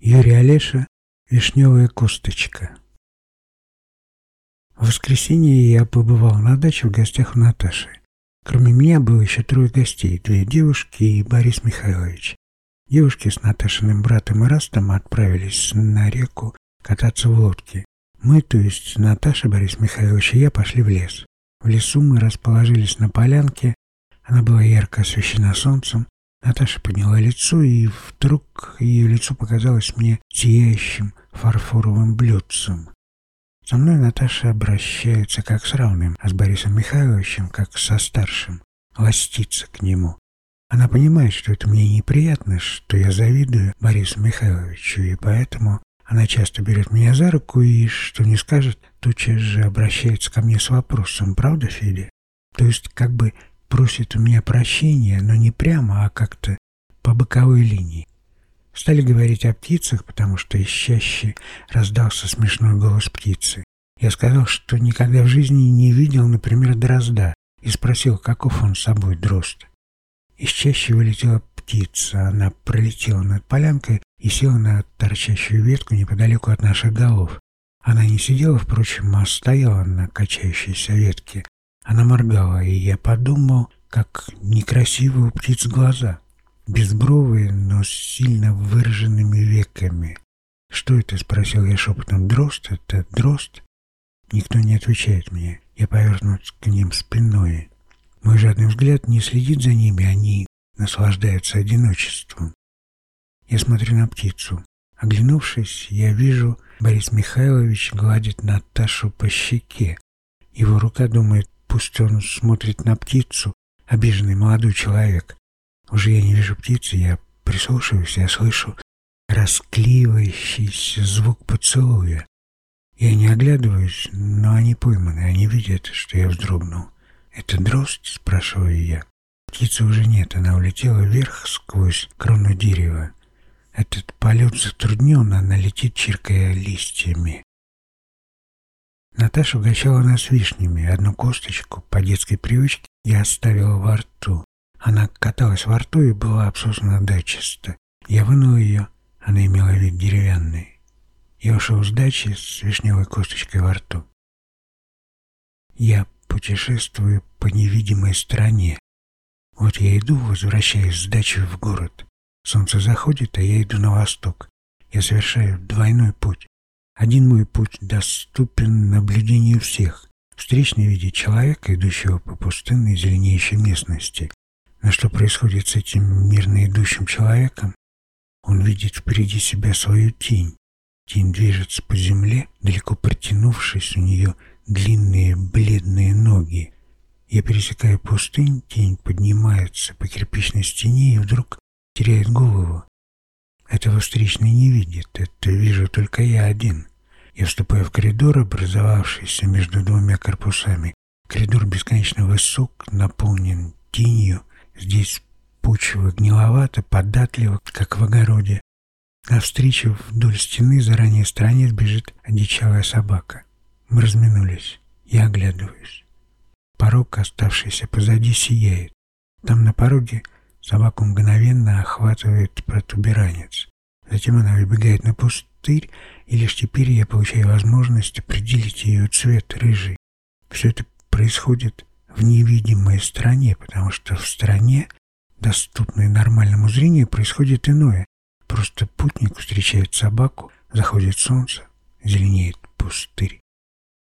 Юрий Олеша «Вишневая косточка». В воскресенье я побывал на даче в гостях у Наташи. Кроме меня было еще трое гостей, две девушки и Борис Михайлович. Девушки с Наташиным братом и Растом отправились на реку кататься в лодке. Мы, то есть Наташа, Борис Михайлович и я, пошли в лес. В лесу мы расположились на полянке. Она была ярко освещена солнцем. Наташа подняла лицо, и вдруг ее лицо показалось мне сияющим фарфоровым блюдцем. Со мной Наташа обращается как с равным, а с Борисом Михайловичем как со старшим, ластится к нему. Она понимает, что это мне неприятно, что я завидую Борису Михайловичу, и поэтому она часто берет меня за руку и, что не скажет, тотчас же обращается ко мне с вопросом, правда, Федя? То есть как бы просит у меня прощения, но не прямо, а как-то по боковой линии. Стали говорить о птицах, потому что из чаще раздался смешной голос птицы. Я сказал, что никогда в жизни не видел, например, дрозда, и спросил, каков он собой дрозд. Из чаще вылетела птица, она пролетела над полянкой и села на торчащую ветку неподалеку от наших голов. Она не сидела, впрочем, а стояла на качающейся ветке. Она моргала, и я подумал, как некрасивые у птиц глаза безбровые, но с сильно выраженными веками. «Что это?» — спросил я шепотом. «Дрозд? Это дрозд?» Никто не отвечает мне. Я повернут к ним спиной. Мой жадный взгляд не следит за ними, они наслаждаются одиночеством. Я смотрю на птицу. Оглянувшись, я вижу, Борис Михайлович гладит Наташу по щеке. Его рука думает, пусть он смотрит на птицу, обиженный молодой человек. Уже я не вижу птицы, я прислушиваюсь, я слышу расклеивающийся звук поцелуя. Я не оглядываюсь, но они пойманы, они видят, что я вздрогнул. «Это дрозд?» — спрашиваю я. Птицы уже нет, она улетела вверх сквозь крону дерева. Этот полет затруднен, она летит, чиркая листьями. Наташа угощала нас вишнями. Одну косточку по детской привычке я оставила во рту. Она каталась во рту и была обсосана дочисто. Я вынул ее, она имела вид деревянный. Я ушел с дачи с вишневой косточкой во рту. Я путешествую по невидимой стране. Вот я иду, возвращаясь с дачи в город. Солнце заходит, а я иду на восток. Я совершаю двойной путь. Один мой путь доступен наблюдению всех. Встречный виде человека, идущего по пустынной зеленеющей местности. А что происходит с этим мирно идущим человеком? Он видит впереди себя свою тень. Тень движется по земле, далеко протянувшись у нее длинные бледные ноги. Я пересекаю пустынь, тень поднимается по кирпичной стене и вдруг теряет голову. Этого встречный не видит, это вижу только я один. Я вступаю в коридор, образовавшийся между двумя корпусами. Коридор бесконечно высок, наполнен тенью, Здесь почва гниловата, податлива, как в огороде. Навстречу вдоль стены заранее страниц бежит одичалая собака. Мы разминулись. Я оглядываюсь. Порог, оставшийся позади, сияет. Там на пороге собаку мгновенно охватывает протуберанец. Затем она выбегает на пустырь, и лишь теперь я получаю возможность определить ее цвет рыжий. Все это происходит в невидимой стране, потому что в стране, доступной нормальному зрению, происходит иное. Просто путник встречает собаку, заходит солнце, зеленеет пустырь.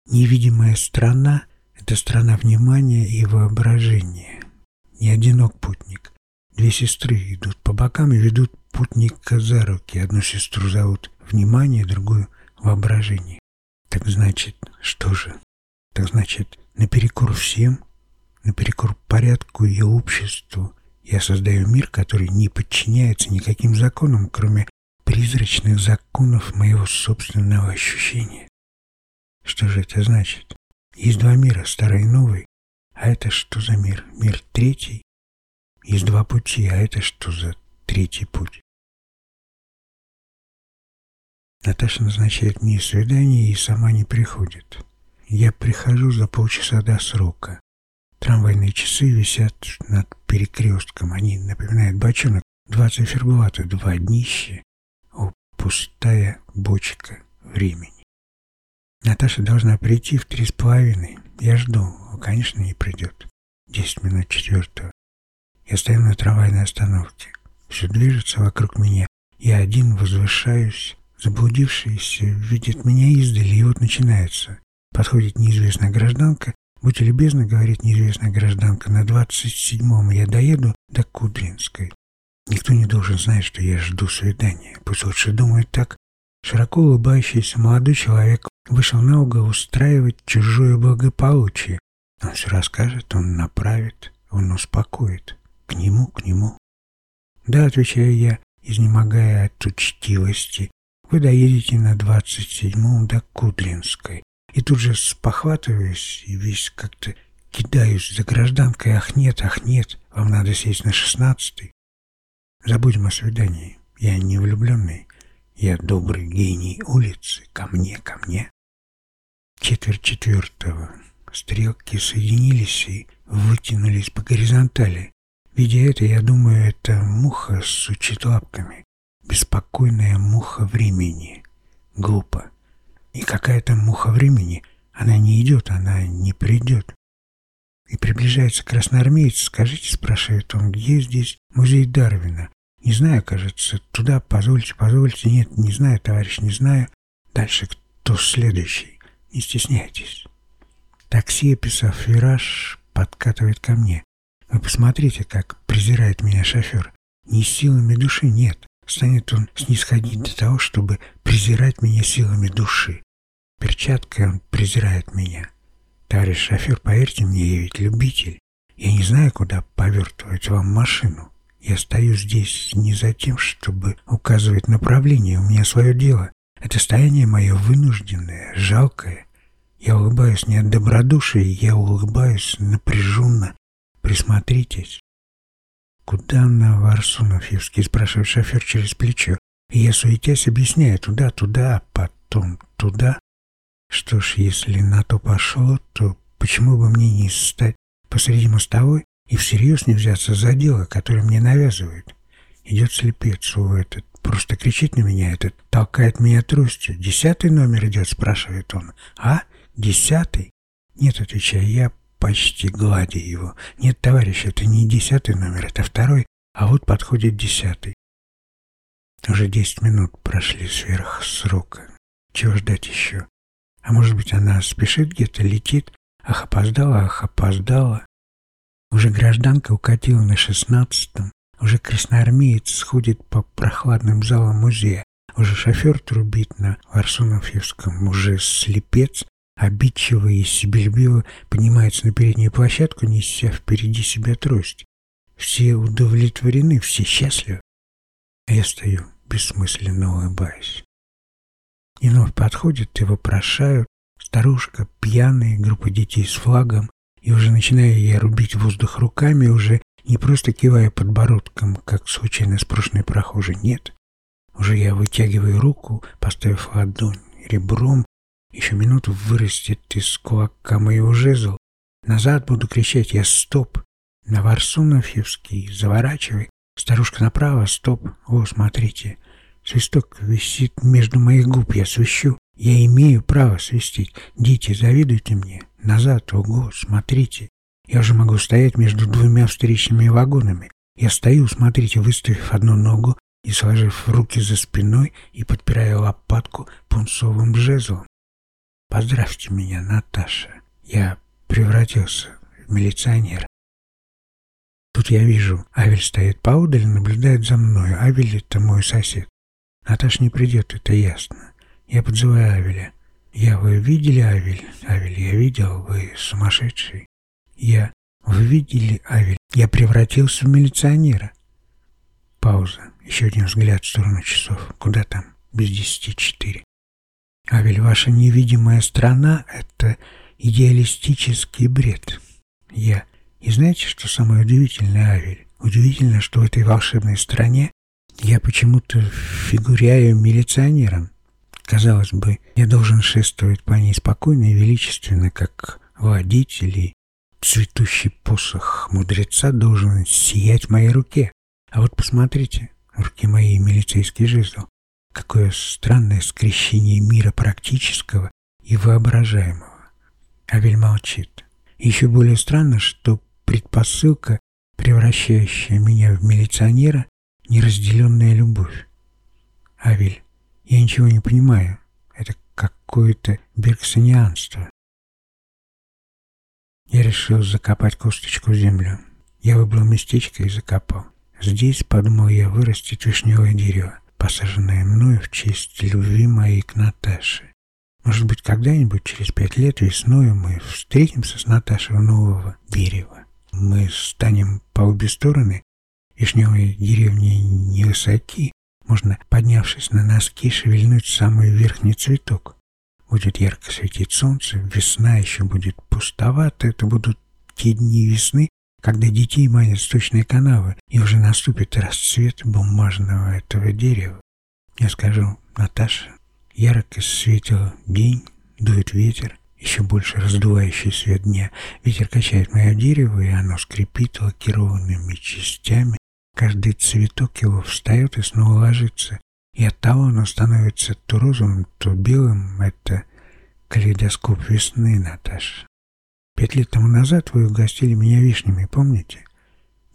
Невидимая страна — это страна внимания и воображения. Не одинок путник. Две сестры идут по бокам и ведут путника за руки. Одну сестру зовут Внимание, другую — Воображение. Так значит, что же? Так значит, наперекор всем наперекор порядку и обществу, я создаю мир, который не подчиняется никаким законам, кроме призрачных законов моего собственного ощущения. Что же это значит? Есть два мира, старый и новый. А это что за мир? Мир третий? Есть два пути, а это что за третий путь? Наташа назначает мне свидание и сама не приходит. Я прихожу за полчаса до срока. Трамвайные часы висят над перекрестком. Они напоминают бочонок. Два циферблата, два днища. О, пустая бочка времени. Наташа должна прийти в три с половиной. Я жду. Конечно, не придет. Десять минут четвертого. Я стою на трамвайной остановке. Все движется вокруг меня. Я один возвышаюсь. Заблудившийся видит меня издали, и вот начинается. Подходит неизвестная гражданка. Будьте любезны, говорит неизвестная гражданка, на двадцать седьмом я доеду до Кудринской. Никто не должен знать, что я жду свидания. Пусть лучше думает так. Широко улыбающийся молодой человек вышел на угол устраивать чужое благополучие. Он все расскажет, он направит, он успокоит. Нему, к нему. Да, отвечаю я, изнемогая от учтивости, вы доедете на двадцать седьмом до Кудринской. И тут же спохватываюсь и весь как-то кидаюсь за гражданкой. Ах нет, ах нет, вам надо сесть на шестнадцатый. Забудем о свидании. Я не влюбленный. Я добрый гений улицы. Ко мне, ко мне. Четверть четвертого. Стрелки соединились и вытянулись по горизонтали. Видя это, я думаю, это муха сучит лапками. Беспокойная муха времени. Глупо. И какая-то муха времени. Она не идет, она не придет. И приближается красноармеец. «Скажите, — спрашивает он, — где здесь музей Дарвина?» «Не знаю, кажется. Туда, позвольте, позвольте. Нет, не знаю, товарищ, не знаю. Дальше кто следующий? Не стесняйтесь». Такси, описав вираж, подкатывает ко мне. Вы посмотрите, как презирает меня шофер. Ни силами души нет. Станет он снисходить до того, чтобы презирать меня силами души. Перчаткой он презирает меня. Товарищ шофер, поверьте мне, я ведь любитель. Я не знаю, куда повертывать вам машину. Я стою здесь не за тем, чтобы указывать направление. У меня свое дело. Это стояние мое вынужденное, жалкое. Я улыбаюсь не от добродушия, я улыбаюсь напряженно. Присмотритесь. «Куда на Варсунофьевский?» — спрашивает шофер через плечо. Я, суетясь, объясняю, туда, туда, потом туда. Что ж, если на то пошло, то почему бы мне не стать посреди мостовой и всерьез не взяться за дело, которое мне навязывают? Идет слепец, у этот просто кричит на меня, этот толкает меня тростью. «Десятый номер идет?» — спрашивает он. «А? Десятый?» «Нет», — отвечаю я, почти гладя его. «Нет, товарищ, это не десятый номер, это второй, а вот подходит десятый». Уже десять минут прошли сверх срока. Чего ждать еще? А может быть, она спешит где-то, летит? Ах, опоздала, ах, опоздала. Уже гражданка укатила на шестнадцатом. Уже красноармеец сходит по прохладным залам музея. Уже шофер трубит на Варсунофьевском. Уже слепец обидчиво и себелюбиво поднимается на переднюю площадку, неся впереди себя трость. Все удовлетворены, все счастливы. А я стою, бессмысленно улыбаясь. И вновь подходят и вопрошают. Старушка, пьяная, группа детей с флагом. И уже начинаю я рубить воздух руками, уже не просто кивая подбородком, как случайно спрошенный прохожий, нет. Уже я вытягиваю руку, поставив ладонь ребром еще минуту вырастет из кулака моего жезл. Назад буду кричать я «Стоп!» На Варсунофьевский заворачивай. Старушка направо, стоп. О, смотрите. Свисток висит между моих губ, я свищу. Я имею право свистеть. Дети, завидуйте мне. Назад, ого, смотрите. Я уже могу стоять между двумя встречными вагонами. Я стою, смотрите, выставив одну ногу и сложив руки за спиной и подпирая лопатку пунцовым жезлом. Поздравьте меня, Наташа. Я превратился в милиционера. Тут я вижу, Авель стоит поодаль и наблюдает за мной. Авель — это мой сосед. Наташа не придет, это ясно. Я подзываю Авеля. Я, вы видели Авель? Авель, я видел, вы сумасшедший. Я, вы видели Авель? Я превратился в милиционера. Пауза. Еще один взгляд в сторону часов. Куда там? Без десяти четыре. Авель, ваша невидимая страна — это идеалистический бред. Я. И знаете, что самое удивительное, Авель? Удивительно, что в этой волшебной стране я почему-то фигуряю милиционером. Казалось бы, я должен шествовать по ней спокойно и величественно, как водитель, и цветущий посох мудреца должен сиять в моей руке. А вот посмотрите, в руке моей милицейский. Какое странное скрещение мира практического и воображаемого. Авель молчит. еще более странно, что предпосылка, превращающая меня в милиционера, неразделенная любовь. Авель, я ничего не понимаю. Это какое-то бергсонианство. Я решил закопать косточку в землю. Я выбрал местечко и закопал. Здесь, подумал я, вырастет вишневое дерево, посаженное мною в честь любви моей к Наташе. Может быть, когда-нибудь через пять лет весною мы встретимся с Наташей у нового дерева. Мы станем по обе стороны. Вишневые деревни невысоки. Можно, поднявшись на носки, шевельнуть самый верхний цветок. Будет ярко светить солнце, весна еще будет пустовата. Это будут те дни весны, когда детей манят сточные канавы, и уже наступит расцвет бумажного этого дерева. Я скажу, Наташа, ярко светил день, дует ветер, еще больше раздувающий свет дня. Ветер качает мое дерево, и оно скрипит лакированными частями. Каждый цветок его встает и снова ложится. И от того оно становится то розовым, то белым. Это калейдоскоп весны, Наташа. Пять лет тому назад вы угостили меня вишнями, помните?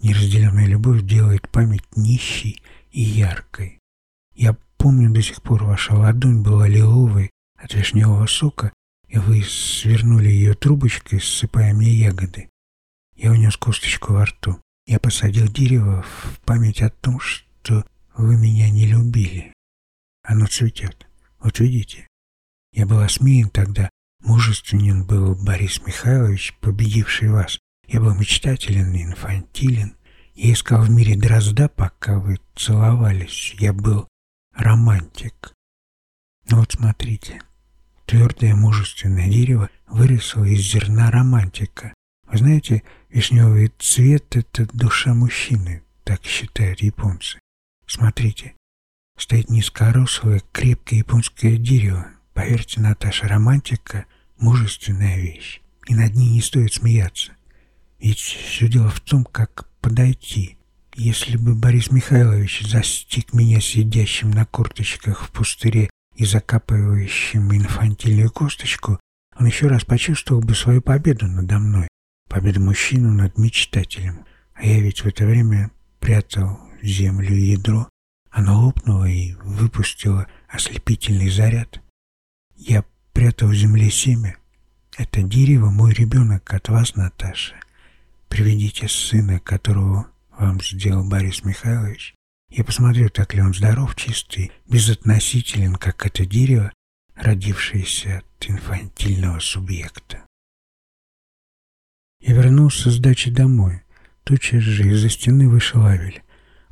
Неразделенная любовь делает память нищей и яркой. Я помню до сих пор, ваша ладонь была лиловой от вишневого сока, и вы свернули ее трубочкой, ссыпая мне ягоды. Я унес косточку во рту. Я посадил дерево в память о том, что вы меня не любили. Оно цветет. Вот видите. Я был осмеян тогда, Мужественен был Борис Михайлович, победивший вас. Я был мечтателен инфантилен. Я искал в мире дрозда, пока вы целовались. Я был романтик. Но вот смотрите, твердое мужественное дерево выросло из зерна романтика. Вы знаете, вишневый цвет — это душа мужчины, так считают японцы. Смотрите, стоит низкорослое, крепкое японское дерево. Поверьте, Наташа, романтика — мужественная вещь, и над ней не стоит смеяться. Ведь все дело в том, как подойти. Если бы Борис Михайлович застиг меня сидящим на корточках в пустыре и закапывающим инфантильную косточку, он еще раз почувствовал бы свою победу надо мной, победу мужчину над мечтателем. А я ведь в это время прятал землю ядро. Оно лопнуло и выпустило ослепительный заряд. Я спрятал в земле семя. Это дерево мой ребенок от вас, Наташа. Приведите сына, которого вам сделал Борис Михайлович. Я посмотрю, так ли он здоров, чистый, безотносителен, как это дерево, родившееся от инфантильного субъекта. Я вернулся с дачи домой. Тотчас же из-за стены вышел Авель.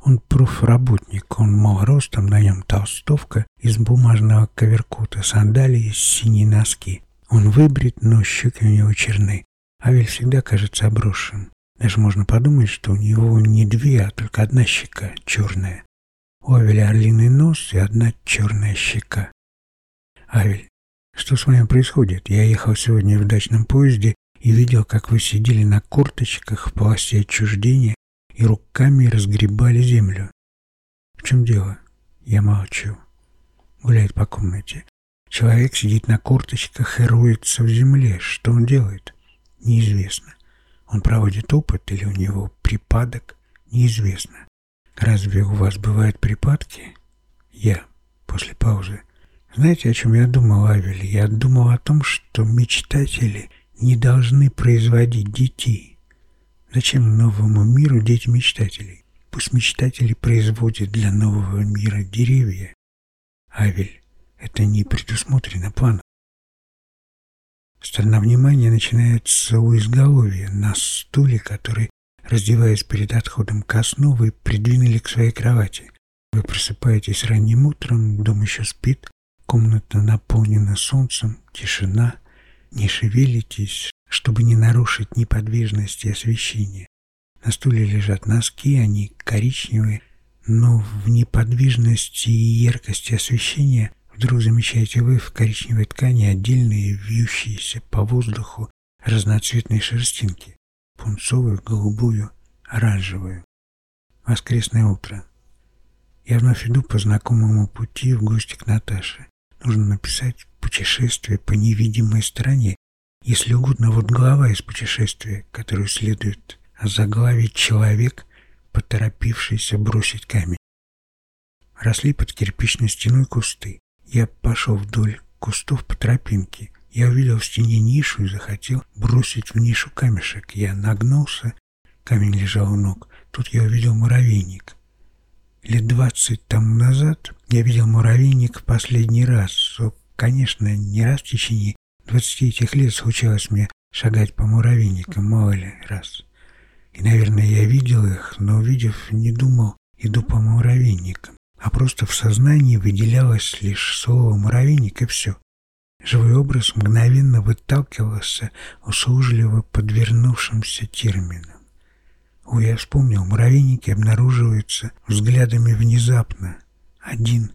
Он профработник, он мал ростом, на нем толстовка из бумажного коверкута, сандалии, синие носки. Он выбрит, но щеки у него черны. Авель всегда кажется обросшим. Даже можно подумать, что у него не две, а только одна щека черная. У Авеля орлиный нос и одна черная щека. Авель, что с вами происходит? Я ехал сегодня в дачном поезде и видел, как вы сидели на корточках в полосе отчуждения и руками разгребали землю. В чем дело? Я молчу. Гуляет по комнате. Человек сидит на корточках и роется в земле. Что он делает? Неизвестно. Он проводит опыт или у него припадок? Неизвестно. Разве у вас бывают припадки? Я. После паузы. Знаете, о чем я думал, Авель? Я думал о том, что мечтатели не должны производить детей. Зачем новому миру дети мечтателей? Пусть мечтатели производят для нового мира деревья. Авель, это не предусмотрено планом. Страна внимания начинается у изголовья, на стуле, который, раздеваясь перед отходом ко сну, вы придвинули к своей кровати. Вы просыпаетесь ранним утром, дом еще спит, комната наполнена солнцем, тишина, не шевелитесь, чтобы не нарушить неподвижность и освещение. На стуле лежат носки, они коричневые, но в неподвижности и яркости освещения вдруг замечаете вы в коричневой ткани отдельные вьющиеся по воздуху разноцветные шерстинки – пунцовую, голубую, оранжевую. Воскресное утро. Я вновь иду по знакомому пути в гости к Наташе. Нужно написать «Путешествие по невидимой стране». Если угодно, вот глава из путешествия, которую следует озаглавить «Человек, поторопившийся бросить камень». Росли под кирпичной стеной кусты. Я пошел вдоль кустов по тропинке. Я увидел в стене нишу и захотел бросить в нишу камешек. Я нагнулся, камень лежал у ног. Тут я увидел муравейник. Лет двадцать тому назад я видел муравейник в последний раз. Конечно, не раз в течение двадцати этих лет случалось мне шагать по муравейникам, мало ли раз. И, наверное, я видел их, но, увидев, не думал, иду по муравейникам, а просто в сознании выделялось лишь слово «муравейник» и все. Живой образ мгновенно выталкивался услужливо подвернувшимся термином. О, я вспомнил, муравейники обнаруживаются взглядами внезапно. Один.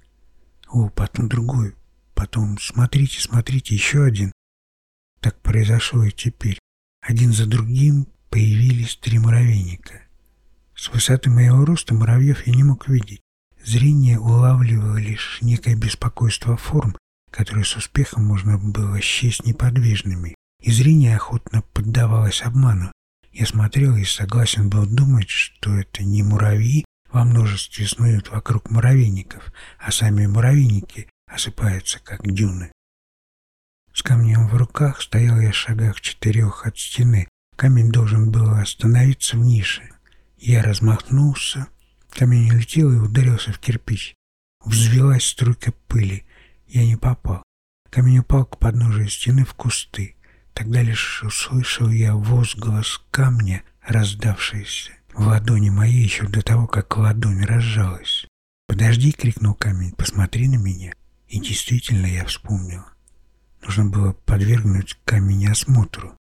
О, потом другой. Потом смотрите, смотрите, еще один. Так произошло и теперь. Один за другим появились три муравейника. С высоты моего роста муравьев я не мог видеть. Зрение улавливало лишь некое беспокойство форм, которые с успехом можно было счесть неподвижными, и зрение охотно поддавалось обману. Я смотрел и согласен был думать, что это не муравьи во множестве снуют вокруг муравейников, а сами муравейники осыпаются, как дюны. С камнем в руках стоял я в шагах четырех от стены. Камень должен был остановиться в нише. Я размахнулся, камень улетел и ударился в кирпич. Взвелась струйка пыли. Я не попал. Камень упал к подножию стены в кусты. Тогда лишь услышал я возглас камня, раздавшийся в ладони моей еще до того, как ладонь разжалась. «Подожди!» — крикнул камень. «Посмотри на меня!» И действительно я вспомнил. Нужно было подвергнуть камень осмотру.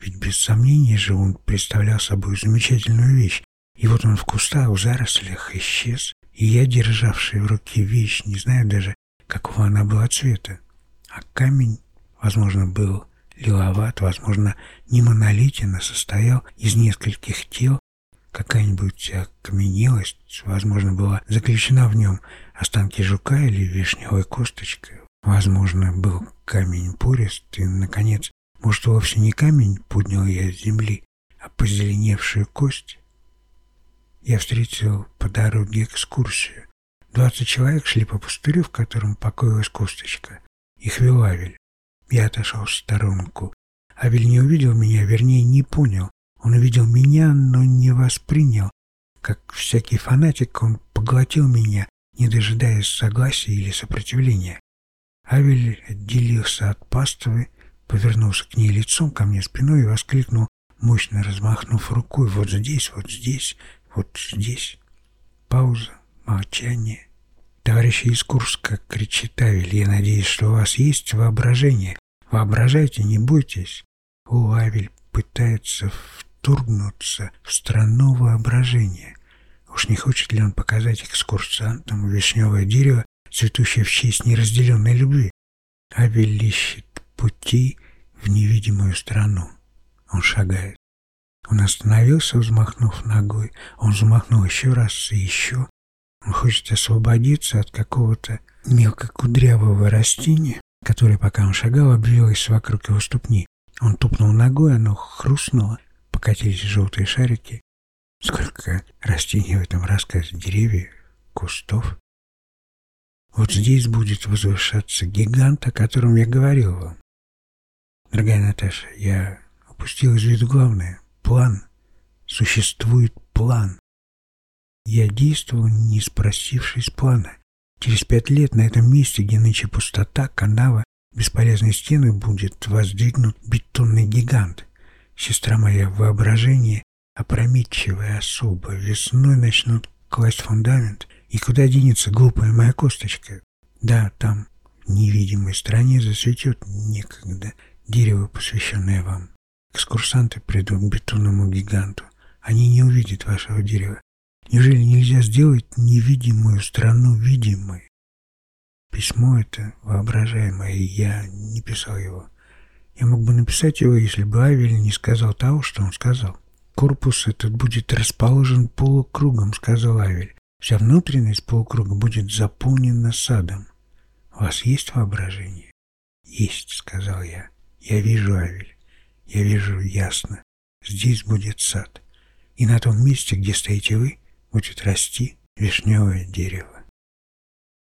Ведь без сомнения же он представлял собой замечательную вещь. И вот он в кустах, в зарослях исчез. И я, державший в руке вещь, не знаю даже, какого она была цвета. А камень, возможно, был лиловат, возможно, не монолитен, а состоял из нескольких тел, какая-нибудь окаменелость, возможно, была заключена в нем останки жука или вишневой косточкой, возможно, был камень порист, и, наконец, может, вовсе не камень поднял я с земли, а позеленевшую кость. Я встретил по дороге экскурсию. Двадцать человек шли по пустырю, в котором покоилась косточка. Их вел Авель. Я отошел в сторонку. Авель не увидел меня, вернее, не понял. Он увидел меня, но не воспринял. Как всякий фанатик, он поглотил меня, не дожидаясь согласия или сопротивления. Авель отделился от паствы, повернулся к ней лицом, ко мне спиной и воскликнул, мощно размахнув рукой, «Вот здесь, вот здесь, вот здесь». Пауза, молчание. Товарищи из Курска, кричит Авель, я надеюсь, что у вас есть воображение. Воображайте, не бойтесь. О, Авель пытается вторгнуться в страну воображения. Уж не хочет ли он показать экскурсантам вишневое дерево, цветущее в честь неразделенной любви? Авель ищет пути в невидимую страну. Он шагает. Он остановился, взмахнув ногой. Он взмахнул еще раз и еще. Он хочет освободиться от какого-то мелкокудрявого растения, которое, пока он шагал, обвилось вокруг его ступни. Он тупнул ногой, оно хрустнуло, покатились желтые шарики. Сколько растений в этом рассказе, деревьев, кустов. Вот здесь будет возвышаться гигант, о котором я говорил вам. Дорогая Наташа, я упустил из виду главное. План. Существует план. Я действовал, не спросившись плана. Через пять лет на этом месте, где нынче пустота, канава, бесполезной стены, будет воздвигнут бетонный гигант. Сестра моя воображение опрометчивая особа. Весной начнут класть фундамент. И куда денется глупая моя косточка? Да, там, в невидимой стране, засветет некогда дерево, посвященное вам. Экскурсанты придут к бетонному гиганту. Они не увидят вашего дерева. Неужели нельзя сделать невидимую страну видимой? Письмо это воображаемое, я не писал его. Я мог бы написать его, если бы Авель не сказал того, что он сказал. Корпус этот будет расположен полукругом, сказал Авель. Вся внутренность полукруга будет заполнена садом. У вас есть воображение? Есть, сказал я. Я вижу, Авель. Я вижу ясно. Здесь будет сад. И на том месте, где стоите вы, будет расти вишневое дерево.